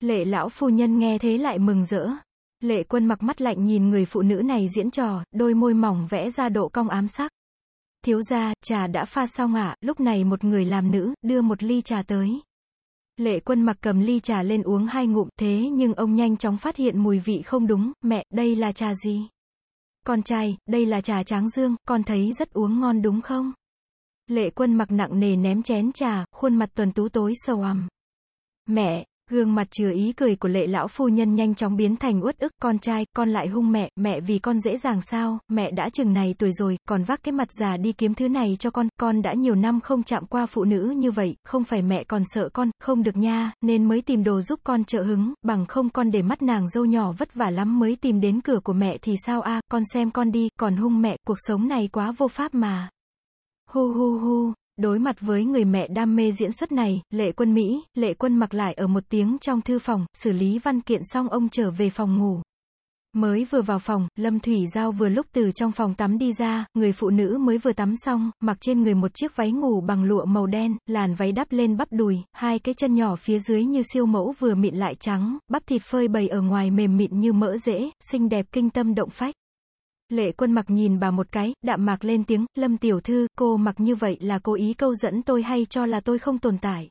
Lệ lão phu nhân nghe thế lại mừng rỡ. Lệ quân mặc mắt lạnh nhìn người phụ nữ này diễn trò, đôi môi mỏng vẽ ra độ cong ám sắc. Thiếu gia, trà đã pha xong ạ, lúc này một người làm nữ, đưa một ly trà tới. Lệ quân mặc cầm ly trà lên uống hai ngụm, thế nhưng ông nhanh chóng phát hiện mùi vị không đúng, mẹ, đây là trà gì? Con trai, đây là trà tráng dương, con thấy rất uống ngon đúng không? Lệ quân mặc nặng nề ném chén trà, khuôn mặt tuần tú tối sầu ầm. Mẹ, Gương mặt chứa ý cười của lệ lão phu nhân nhanh chóng biến thành uất ức, con trai, con lại hung mẹ, mẹ vì con dễ dàng sao, mẹ đã chừng này tuổi rồi, còn vác cái mặt già đi kiếm thứ này cho con, con đã nhiều năm không chạm qua phụ nữ như vậy, không phải mẹ còn sợ con, không được nha, nên mới tìm đồ giúp con trợ hứng, bằng không con để mắt nàng dâu nhỏ vất vả lắm mới tìm đến cửa của mẹ thì sao a con xem con đi, còn hung mẹ, cuộc sống này quá vô pháp mà. Hu hu hu, Đối mặt với người mẹ đam mê diễn xuất này, lệ quân Mỹ, lệ quân mặc lại ở một tiếng trong thư phòng, xử lý văn kiện xong ông trở về phòng ngủ. Mới vừa vào phòng, Lâm Thủy Giao vừa lúc từ trong phòng tắm đi ra, người phụ nữ mới vừa tắm xong, mặc trên người một chiếc váy ngủ bằng lụa màu đen, làn váy đắp lên bắp đùi, hai cái chân nhỏ phía dưới như siêu mẫu vừa mịn lại trắng, bắp thịt phơi bày ở ngoài mềm mịn như mỡ dễ, xinh đẹp kinh tâm động phách. Lệ quân mặc nhìn bà một cái, đạm mạc lên tiếng, Lâm tiểu thư, cô mặc như vậy là cố ý câu dẫn tôi hay cho là tôi không tồn tại.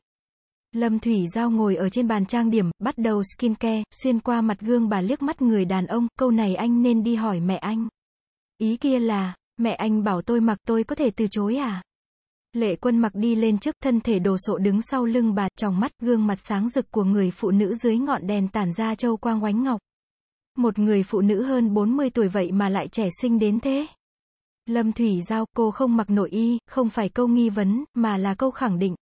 Lâm Thủy Giao ngồi ở trên bàn trang điểm, bắt đầu skincare, xuyên qua mặt gương bà liếc mắt người đàn ông, câu này anh nên đi hỏi mẹ anh. Ý kia là, mẹ anh bảo tôi mặc tôi có thể từ chối à? Lệ quân mặc đi lên trước, thân thể đồ sộ đứng sau lưng bà, trong mắt, gương mặt sáng rực của người phụ nữ dưới ngọn đèn tản ra châu quang oánh ngọc. Một người phụ nữ hơn 40 tuổi vậy mà lại trẻ sinh đến thế. Lâm Thủy Giao, cô không mặc nội y, không phải câu nghi vấn, mà là câu khẳng định.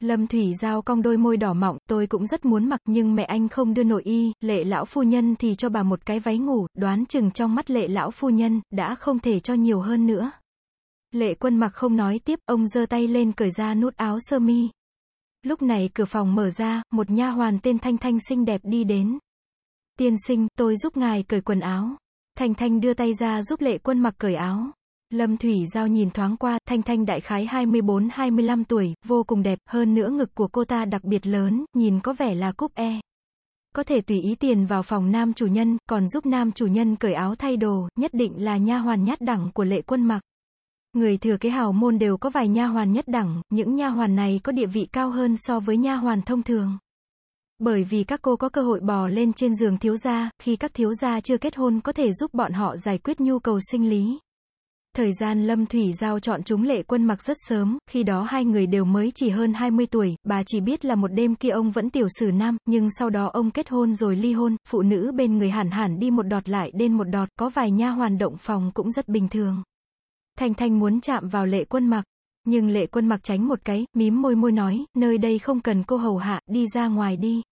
Lâm Thủy Giao cong đôi môi đỏ mọng, tôi cũng rất muốn mặc nhưng mẹ anh không đưa nội y, lệ lão phu nhân thì cho bà một cái váy ngủ, đoán chừng trong mắt lệ lão phu nhân, đã không thể cho nhiều hơn nữa. Lệ quân mặc không nói tiếp, ông giơ tay lên cởi ra nút áo sơ mi. Lúc này cửa phòng mở ra, một nha hoàn tên Thanh Thanh xinh đẹp đi đến. Tiên sinh, tôi giúp ngài cởi quần áo. Thanh Thanh đưa tay ra giúp lệ quân mặc cởi áo. Lâm Thủy Giao nhìn thoáng qua, Thanh Thanh đại khái 24-25 tuổi, vô cùng đẹp, hơn nữa ngực của cô ta đặc biệt lớn, nhìn có vẻ là cúp e. Có thể tùy ý tiền vào phòng nam chủ nhân, còn giúp nam chủ nhân cởi áo thay đồ, nhất định là nha hoàn nhát đẳng của lệ quân mặc. Người thừa kế hào môn đều có vài nha hoàn nhất đẳng, những nha hoàn này có địa vị cao hơn so với nha hoàn thông thường. Bởi vì các cô có cơ hội bò lên trên giường thiếu gia, khi các thiếu gia chưa kết hôn có thể giúp bọn họ giải quyết nhu cầu sinh lý. Thời gian Lâm Thủy Giao chọn chúng lệ quân mặc rất sớm, khi đó hai người đều mới chỉ hơn 20 tuổi, bà chỉ biết là một đêm kia ông vẫn tiểu sử nam, nhưng sau đó ông kết hôn rồi ly hôn, phụ nữ bên người hẳn hẳn đi một đọt lại đến một đọt, có vài nha hoàn động phòng cũng rất bình thường. Thanh Thanh muốn chạm vào lệ quân mặc, nhưng lệ quân mặc tránh một cái, mím môi môi nói, nơi đây không cần cô hầu hạ, đi ra ngoài đi.